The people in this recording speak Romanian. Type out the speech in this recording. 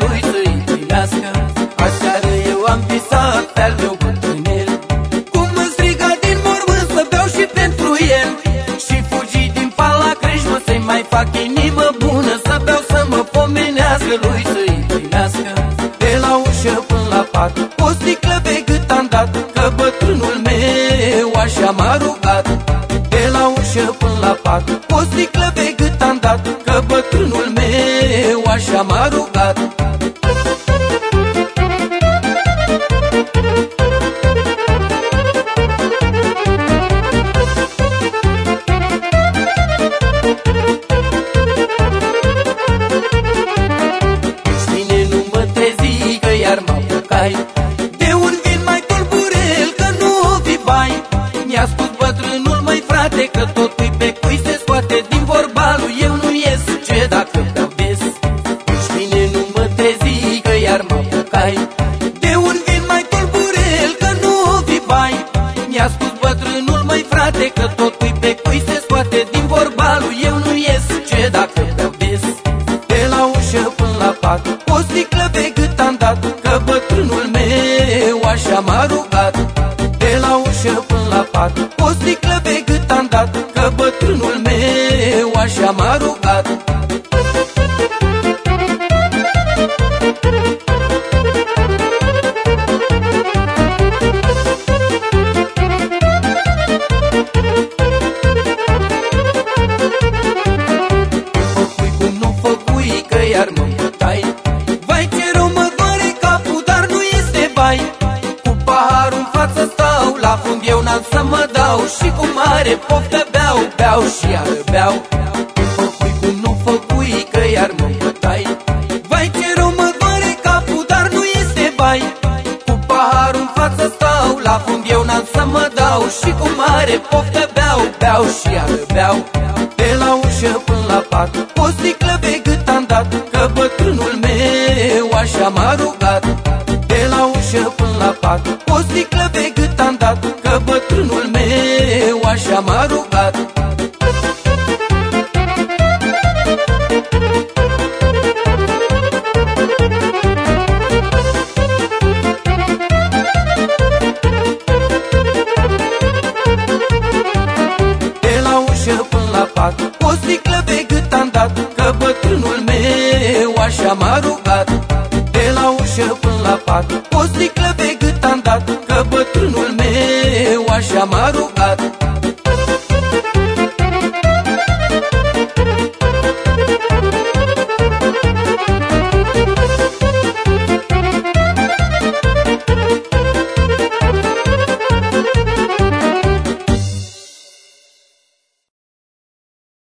lui să-i primească. Așa de eu am visat pe-al meu bătrânel. Cum îmi striga din mormânt să beau și pentru el. Și fugi din pal la creșmă să-i mai fac inimă bună. Să beau să mă pomenească lui să-i primească. De la ușă până la pat O sticlă pe gât am dat Că bătrânul meu așa m-a rugat. De la ușă până la pat O sticlă pe gât Că bătrânul meu așa m-a rugat mă apucai De un vin mai tulburel că nu o bai? Mi-a spus bătrânul măi frate că tot cui pe cui se scoate din vorba lui Eu nu ies. Ce dacă beau des De la ușă până la pat O sticlă pe cât am dat bătrânul meu așa m-a rugat. De la ușă până la pat O sticlă pe cât am dat Că bătrânul meu așa m-a rugat paharul în față stau La fund eu n-am să mă dau. Și cu mare poftă beau Beau și iar beau. Făcui cum nu făcui Că iar mă bătai Vai ce rău mă doare capul Dar nu este bai. Cu paharul în față stau La fund eu n-am să mă dau. Și cu mare poftă beau Beau și iar beau. De la ușă până la pat O sticlă pe gât am dat Că bătrânul meu așa m-a rugat ușă până la pat O sticlă pe cât am dat Că bătrânul meu așa m-a rugat. De la ușă până la pat O sticlă pe cât am dat Că bătrânul meu așa m-a rugat. De la ușă până la pat o sticlă pe bătrânul meu așa m-a rugat